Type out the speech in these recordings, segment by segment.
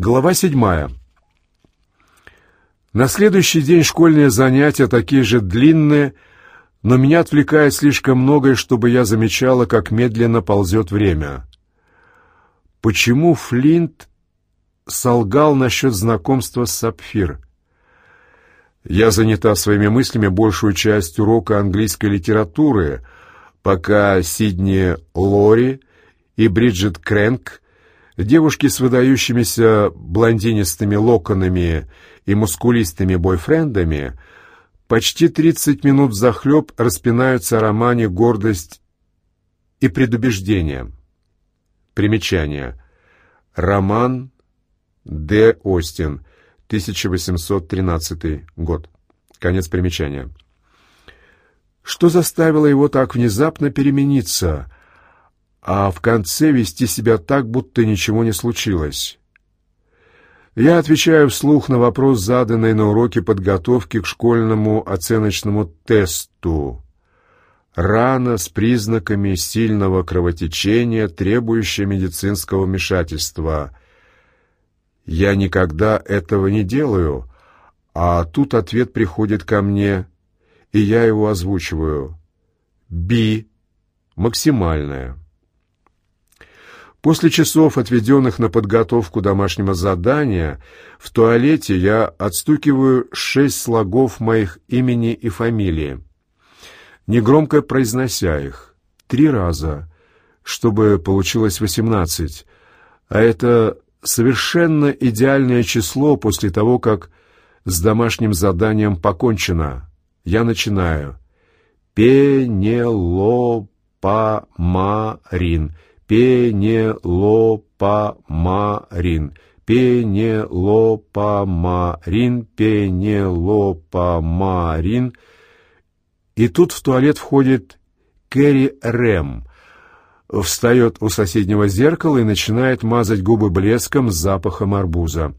Глава седьмая. На следующий день школьные занятия такие же длинные, но меня отвлекает слишком многое, чтобы я замечала, как медленно ползет время. Почему Флинт солгал насчет знакомства с Сапфир? Я занята своими мыслями большую часть урока английской литературы, пока Сидни Лори и Бриджит Крэнк, девушки с выдающимися блондинистыми локонами и мускулистыми бойфрендами, почти 30 минут захлеб распинаются о романе «Гордость и предубеждение». Примечание. Роман Д. Остин, 1813 год. Конец примечания. Что заставило его так внезапно перемениться, а в конце вести себя так, будто ничего не случилось? Я отвечаю вслух на вопрос, заданный на уроке подготовки к школьному оценочному тесту. Рана с признаками сильного кровотечения, требующая медицинского вмешательства – я никогда этого не делаю, а тут ответ приходит ко мне, и я его озвучиваю. Би. Максимальная. После часов, отведенных на подготовку домашнего задания, в туалете я отстукиваю шесть слогов моих имени и фамилии, негромко произнося их, три раза, чтобы получилось восемнадцать, а это совершенно идеальное число после того, как с домашним заданием покончено. Я начинаю. Пенелопамарин. Пенелопамарин. Пенелопамарин. Пенелопамарин. И тут в туалет входит Кэрри Рэм, встает у соседнего зеркала и начинает мазать губы блеском с запахом арбуза.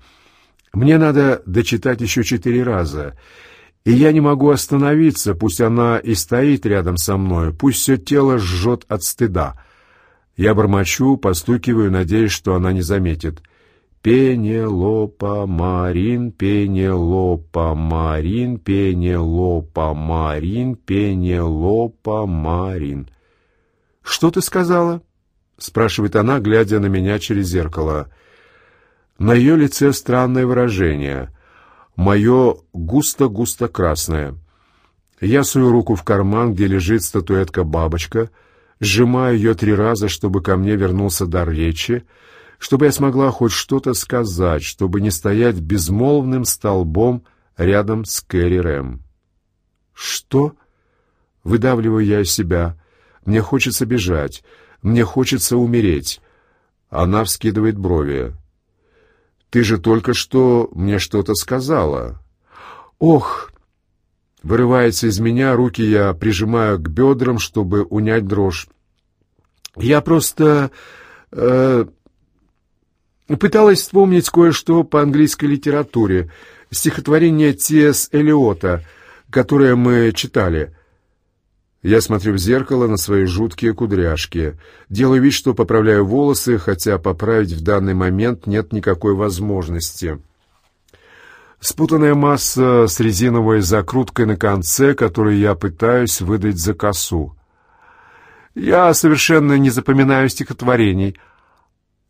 Мне надо дочитать еще четыре раза, и я не могу остановиться, пусть она и стоит рядом со мной, пусть все тело жжет от стыда. Я бормочу, постукиваю, надеясь, что она не заметит. Пенелопа Марин, Пенелопа Марин, Пенелопа Марин, Пенелопа Марин. «Что ты сказала?» — спрашивает она, глядя на меня через зеркало. На ее лице странное выражение. Мое густо-густо красное. Я сую руку в карман, где лежит статуэтка-бабочка, сжимаю ее три раза, чтобы ко мне вернулся дар речи, чтобы я смогла хоть что-то сказать, чтобы не стоять безмолвным столбом рядом с Кэрри Рэм. «Что?» — выдавливаю я из себя — мне хочется бежать. Мне хочется умереть. Она вскидывает брови. Ты же только что мне что-то сказала. Ох! Вырывается из меня, руки я прижимаю к бедрам, чтобы унять дрожь. Я просто... Э, пыталась вспомнить кое-что по английской литературе. Стихотворение Т.С. Элиота, которое мы читали. Я смотрю в зеркало на свои жуткие кудряшки. Делаю вид, что поправляю волосы, хотя поправить в данный момент нет никакой возможности. Спутанная масса с резиновой закруткой на конце, которую я пытаюсь выдать за косу. Я совершенно не запоминаю стихотворений.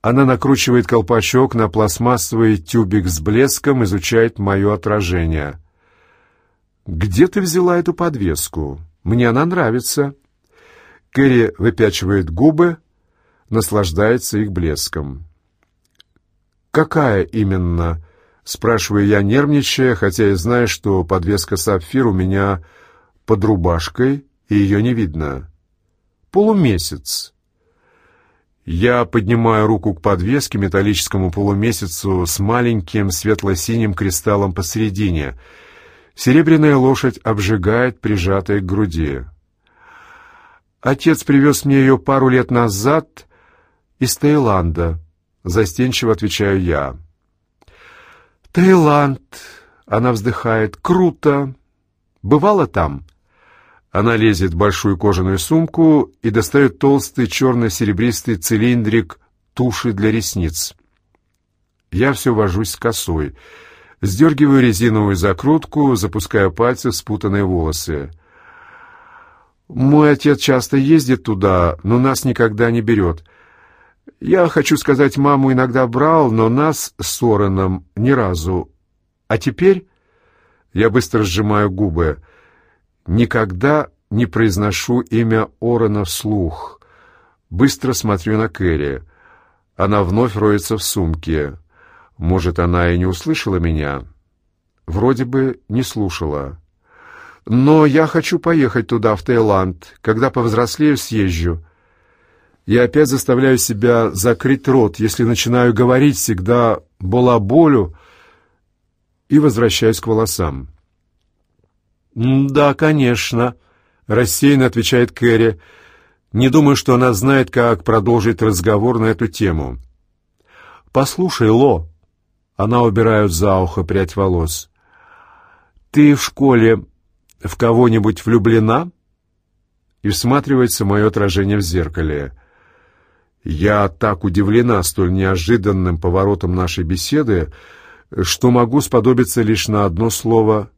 Она накручивает колпачок на пластмассовый тюбик с блеском, изучает мое отражение. «Где ты взяла эту подвеску?» Мне она нравится». Кэрри выпячивает губы, наслаждается их блеском. «Какая именно?» — спрашиваю я, нервничая, хотя и знаю, что подвеска сапфир у меня под рубашкой, и ее не видно. «Полумесяц». Я поднимаю руку к подвеске, металлическому полумесяцу с маленьким светло-синим кристаллом посередине — Серебряная лошадь обжигает, прижатая к груди. Отец привез мне ее пару лет назад из Таиланда, застенчиво отвечаю я. Таиланд, она вздыхает, круто. Бывала там? Она лезет в большую кожаную сумку и достает толстый черно-серебристый цилиндрик туши для ресниц. Я все вожусь с косой. Сдергиваю резиновую закрутку, запускаю пальцы в спутанные волосы. Мой отец часто ездит туда, но нас никогда не берет. Я хочу сказать, маму иногда брал, но нас с Ороном ни разу. А теперь я быстро сжимаю губы. Никогда не произношу имя Орона вслух. Быстро смотрю на Кэрри. Она вновь роется в сумке. Может, она и не услышала меня? Вроде бы не слушала. Но я хочу поехать туда, в Таиланд. Когда повзрослею, съезжу. Я опять заставляю себя закрыть рот. Если начинаю говорить, всегда болю и возвращаюсь к волосам. «Да, конечно», — рассеянно отвечает Кэрри. «Не думаю, что она знает, как продолжить разговор на эту тему». «Послушай, Ло», — она убирает за ухо прядь волос, «ты в школе в кого-нибудь влюблена?» И всматривается мое отражение в зеркале. Я так удивлена столь неожиданным поворотом нашей беседы, что могу сподобиться лишь на одно слово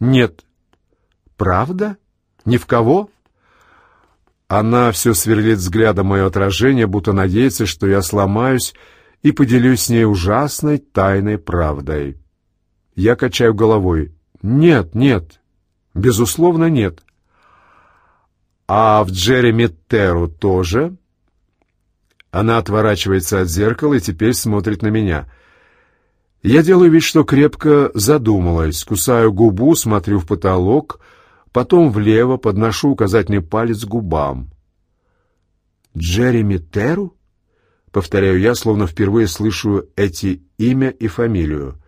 «нет». «Правда? Ни в кого?» Она все сверлит взглядом мое отражение, будто надеется, что я сломаюсь и поделюсь с ней ужасной тайной правдой. Я качаю головой. «Нет, нет, безусловно, нет». «А в Джереми Терру тоже?» Она отворачивается от зеркала и теперь смотрит на меня. Я делаю вид, что крепко задумалась, кусаю губу, смотрю в потолок, потом влево подношу указательный палец к губам. «Джереми Теру?» — повторяю я, словно впервые слышу эти имя и фамилию.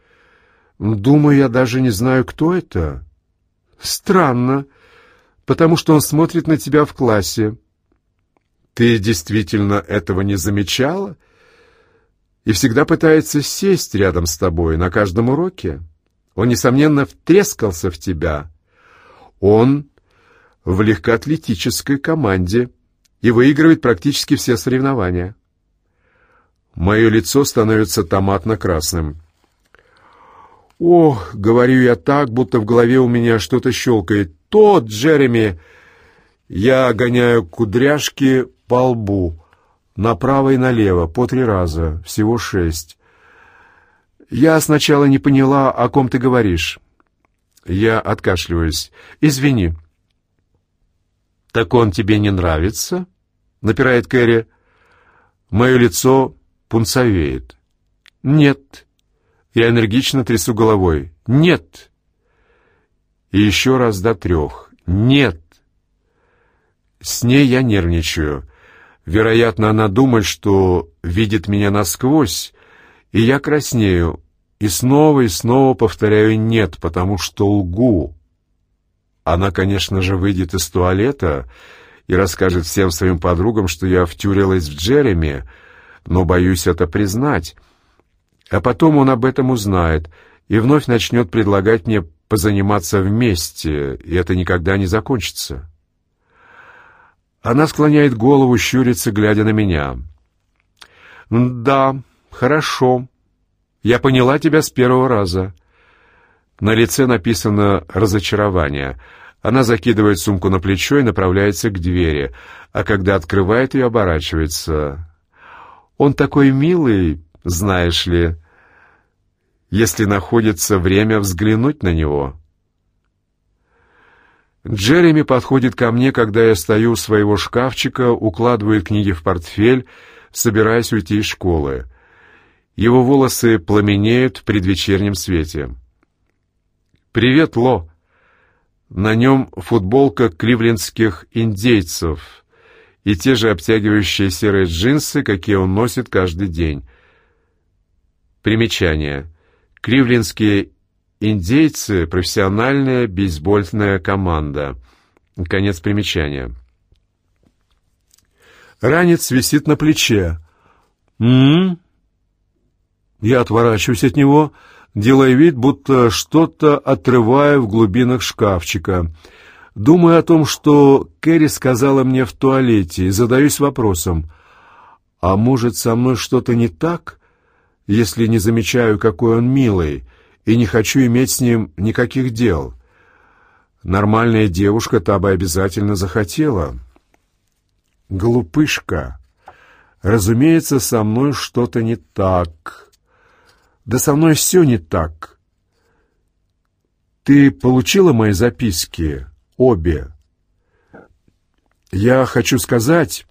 «Думаю, я даже не знаю, кто это». «Странно, потому что он смотрит на тебя в классе». «Ты действительно этого не замечала?» и всегда пытается сесть рядом с тобой на каждом уроке. Он, несомненно, втрескался в тебя. Он в легкоатлетической команде и выигрывает практически все соревнования. Мое лицо становится томатно-красным. «Ох, — говорю я так, будто в голове у меня что-то щелкает. Тот, Джереми!» Я гоняю кудряшки по лбу направо и налево, по три раза, всего шесть. Я сначала не поняла, о ком ты говоришь. Я откашливаюсь. Извини. Так он тебе не нравится? Напирает Кэрри. Мое лицо пунцовеет. Нет. Я энергично трясу головой. Нет. И еще раз до трех. Нет. С ней я нервничаю. Вероятно, она думает, что видит меня насквозь, и я краснею, и снова и снова повторяю «нет», потому что лгу. Она, конечно же, выйдет из туалета и расскажет всем своим подругам, что я втюрилась в Джереми, но боюсь это признать. А потом он об этом узнает и вновь начнет предлагать мне позаниматься вместе, и это никогда не закончится. Она склоняет голову, щурится, глядя на меня. «Да, хорошо. Я поняла тебя с первого раза». На лице написано «разочарование». Она закидывает сумку на плечо и направляется к двери, а когда открывает ее, оборачивается. «Он такой милый, знаешь ли, если находится время взглянуть на него». Джереми подходит ко мне, когда я стою у своего шкафчика, укладывает книги в портфель, собираясь уйти из школы. Его волосы пламенеют в предвечернем свете. «Привет, Ло!» На нем футболка кливлендских индейцев и те же обтягивающие серые джинсы, какие он носит каждый день. Примечание. Кливлендские Индейцы — профессиональная бейсбольная команда. Конец примечания. Ранец висит на плече. «М-м-м?» Я отворачиваюсь от него, делая вид, будто что-то отрываю в глубинах шкафчика. Думаю о том, что Кэрри сказала мне в туалете, и задаюсь вопросом, а может, со мной что-то не так? если не замечаю, какой он милый, и не хочу иметь с ним никаких дел. Нормальная девушка та бы обязательно захотела. Глупышка. Разумеется, со мной что-то не так. Да со мной все не так. Ты получила мои записки? Обе. Я хочу сказать...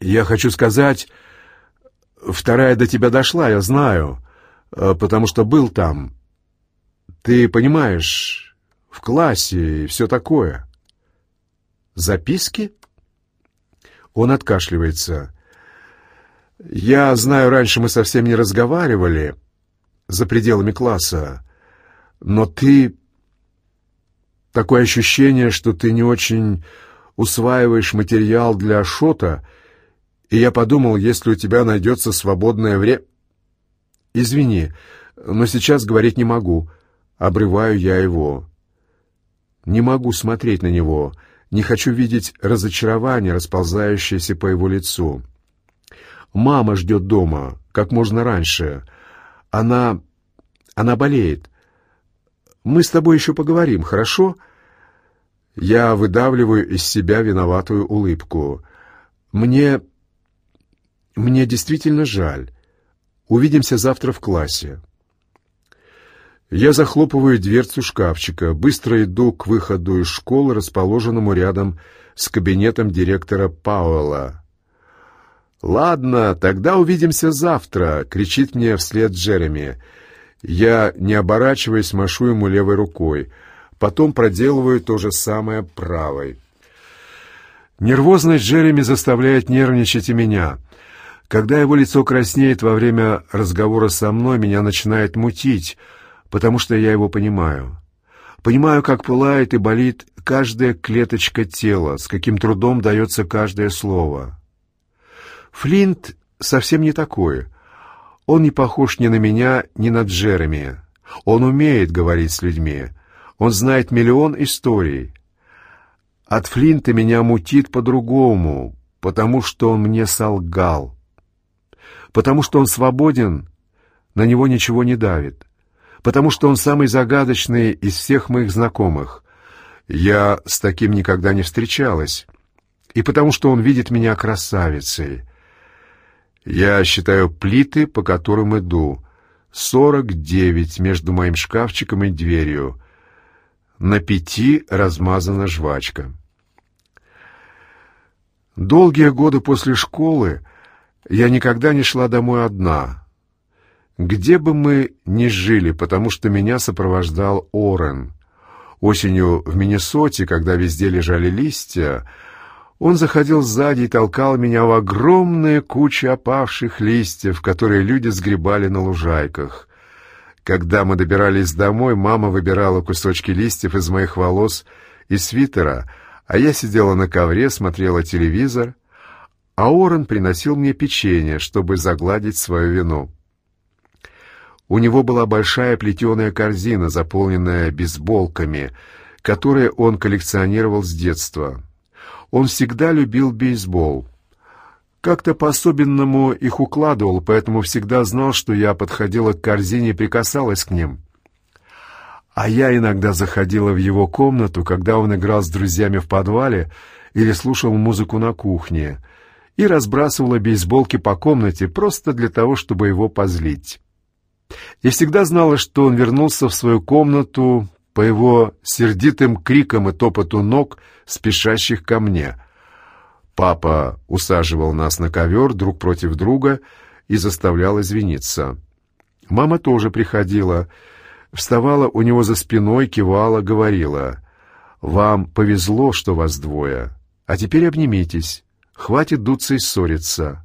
Я хочу сказать... Вторая до тебя дошла, я знаю, потому что был там. Ты понимаешь, в классе и все такое. Записки? Он откашливается. Я знаю, раньше мы совсем не разговаривали за пределами класса, но ты... Такое ощущение, что ты не очень усваиваешь материал для шота, и я подумал, если у тебя найдется свободное время... Извини, но сейчас говорить не могу. Обрываю я его. Не могу смотреть на него. Не хочу видеть разочарование, расползающееся по его лицу. Мама ждет дома, как можно раньше. Она... она болеет. Мы с тобой еще поговорим, хорошо?» Я выдавливаю из себя виноватую улыбку. «Мне... мне действительно жаль. Увидимся завтра в классе». Я захлопываю дверцу шкафчика, быстро иду к выходу из школы, расположенному рядом с кабинетом директора Пауэлла. «Ладно, тогда увидимся завтра», — кричит мне вслед Джереми. Я, не оборачиваясь, машу ему левой рукой. Потом проделываю то же самое правой. Нервозность Джереми заставляет нервничать и меня. Когда его лицо краснеет во время разговора со мной, меня начинает мутить, потому что я его понимаю. Понимаю, как пылает и болит каждая клеточка тела, с каким трудом дается каждое слово. Флинт совсем не такой. Он не похож ни на меня, ни на Джереми. Он умеет говорить с людьми. Он знает миллион историй. От Флинта меня мутит по-другому, потому что он мне солгал. Потому что он свободен, на него ничего не давит. Потому что он самый загадочный из всех моих знакомых. Я с таким никогда не встречалась. И потому что он видит меня красавицей. Я считаю плиты, по которым иду. Сорок девять между моим шкафчиком и дверью. На пяти размазана жвачка. Долгие годы после школы я никогда не шла домой одна. Где бы мы ни жили, потому что меня сопровождал Орен. Осенью в Миннесоте, когда везде лежали листья, он заходил сзади и толкал меня в огромные кучи опавших листьев, которые люди сгребали на лужайках. Когда мы добирались домой, мама выбирала кусочки листьев из моих волос и свитера, а я сидела на ковре, смотрела телевизор, а Орен приносил мне печенье, чтобы загладить свою вину. У него была большая плетеная корзина, заполненная бейсболками, которые он коллекционировал с детства. Он всегда любил бейсбол. Как-то по-особенному их укладывал, поэтому всегда знал, что я подходила к корзине и прикасалась к ним. А я иногда заходила в его комнату, когда он играл с друзьями в подвале или слушал музыку на кухне, и разбрасывала бейсболки по комнате просто для того, чтобы его позлить. Я всегда знала, что он вернулся в свою комнату по его сердитым крикам и топоту ног, спешащих ко мне. Папа усаживал нас на ковер друг против друга и заставлял извиниться. Мама тоже приходила, вставала у него за спиной, кивала, говорила, «Вам повезло, что вас двое, а теперь обнимитесь, хватит дуться и ссориться».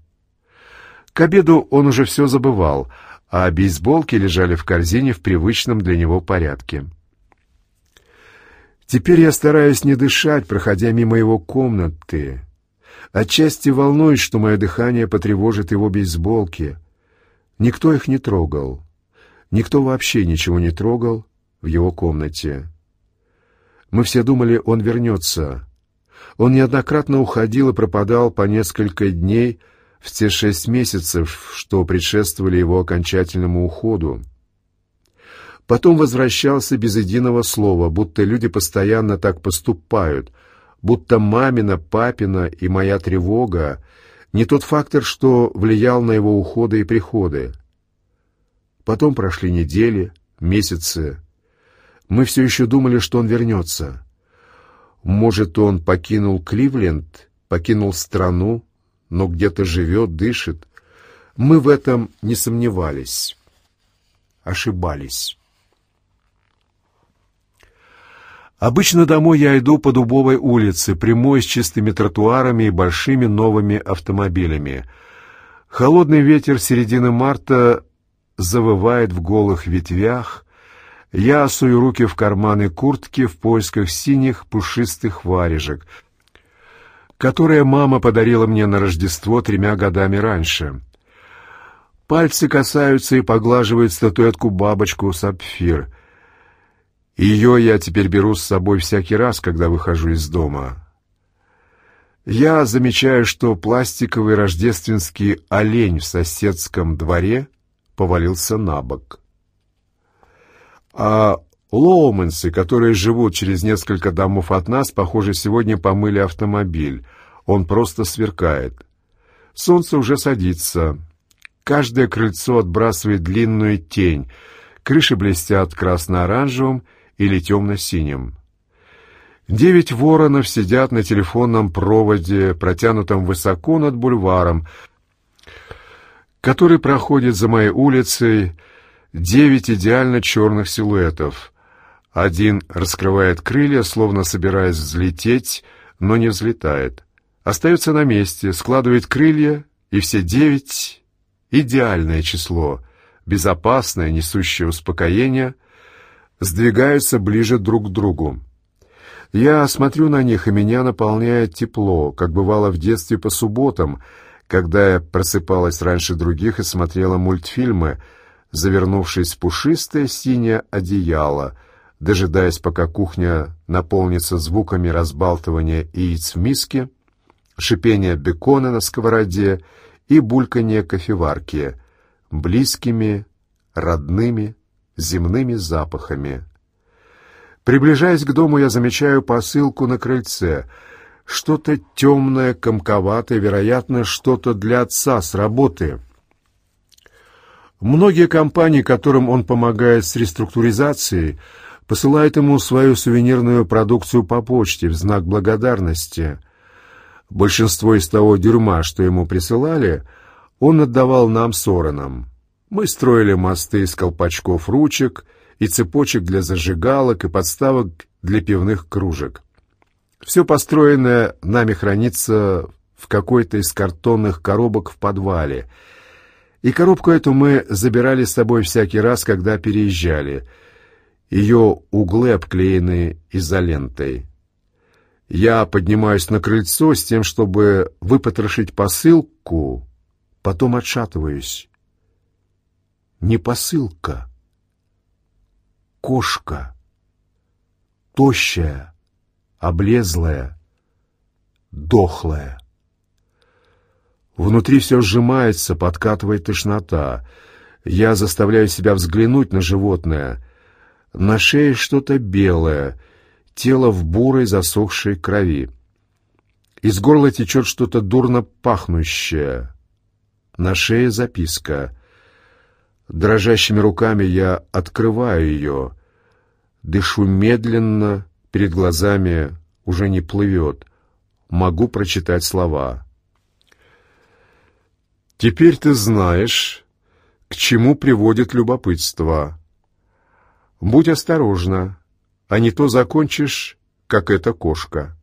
К обеду он уже все забывал, а бейсболки лежали в корзине в привычном для него порядке. Теперь я стараюсь не дышать, проходя мимо его комнаты. Отчасти волнуюсь, что мое дыхание потревожит его бейсболки. Никто их не трогал. Никто вообще ничего не трогал в его комнате. Мы все думали, он вернется. Он неоднократно уходил и пропадал по несколько дней, в те шесть месяцев, что предшествовали его окончательному уходу. Потом возвращался без единого слова, будто люди постоянно так поступают, будто мамина, папина и моя тревога не тот фактор, что влиял на его уходы и приходы. Потом прошли недели, месяцы. Мы все еще думали, что он вернется. Может, он покинул Кливленд, покинул страну, но где-то живет, дышит. Мы в этом не сомневались. Ошибались. Обычно домой я иду по Дубовой улице, прямой с чистыми тротуарами и большими новыми автомобилями. Холодный ветер середины марта завывает в голых ветвях. Я сую руки в карманы куртки в поисках синих пушистых варежек, которые мама подарила мне на Рождество тремя годами раньше. Пальцы касаются и поглаживают статуэтку бабочку сапфир — ее я теперь беру с собой всякий раз, когда выхожу из дома. Я замечаю, что пластиковый рождественский олень в соседском дворе повалился на бок. А Лоуменсы, которые живут через несколько домов от нас, похоже, сегодня помыли автомобиль. Он просто сверкает. Солнце уже садится. Каждое крыльцо отбрасывает длинную тень. Крыши блестят красно-оранжевым, или темно-синим. Девять воронов сидят на телефонном проводе, протянутом высоко над бульваром, который проходит за моей улицей, девять идеально черных силуэтов. Один раскрывает крылья, словно собираясь взлететь, но не взлетает. Остается на месте, складывает крылья, и все девять — идеальное число, безопасное, несущее успокоение — сдвигаются ближе друг к другу. Я смотрю на них, и меня наполняет тепло, как бывало в детстве по субботам, когда я просыпалась раньше других и смотрела мультфильмы, завернувшись в пушистое синее одеяло, дожидаясь, пока кухня наполнится звуками разбалтывания яиц в миске, шипения бекона на сковороде и бульканье кофеварки, близкими, родными, земными запахами. Приближаясь к дому, я замечаю посылку на крыльце. Что-то темное, комковатое, вероятно, что-то для отца с работы. Многие компании, которым он помогает с реструктуризацией, посылают ему свою сувенирную продукцию по почте в знак благодарности. Большинство из того дерьма, что ему присылали, он отдавал нам с Ороном. Мы строили мосты из колпачков ручек и цепочек для зажигалок и подставок для пивных кружек. Все построенное нами хранится в какой-то из картонных коробок в подвале. И коробку эту мы забирали с собой всякий раз, когда переезжали. Ее углы обклеены изолентой. Я поднимаюсь на крыльцо с тем, чтобы выпотрошить посылку, потом отшатываюсь не посылка. Кошка. Тощая, облезлая, дохлая. Внутри все сжимается, подкатывает тошнота. Я заставляю себя взглянуть на животное. На шее что-то белое, тело в бурой засохшей крови. Из горла течет что-то дурно пахнущее. На шее записка. Дрожащими руками я открываю ее, дышу медленно, перед глазами уже не плывет, могу прочитать слова. «Теперь ты знаешь, к чему приводит любопытство. Будь осторожна, а не то закончишь, как эта кошка».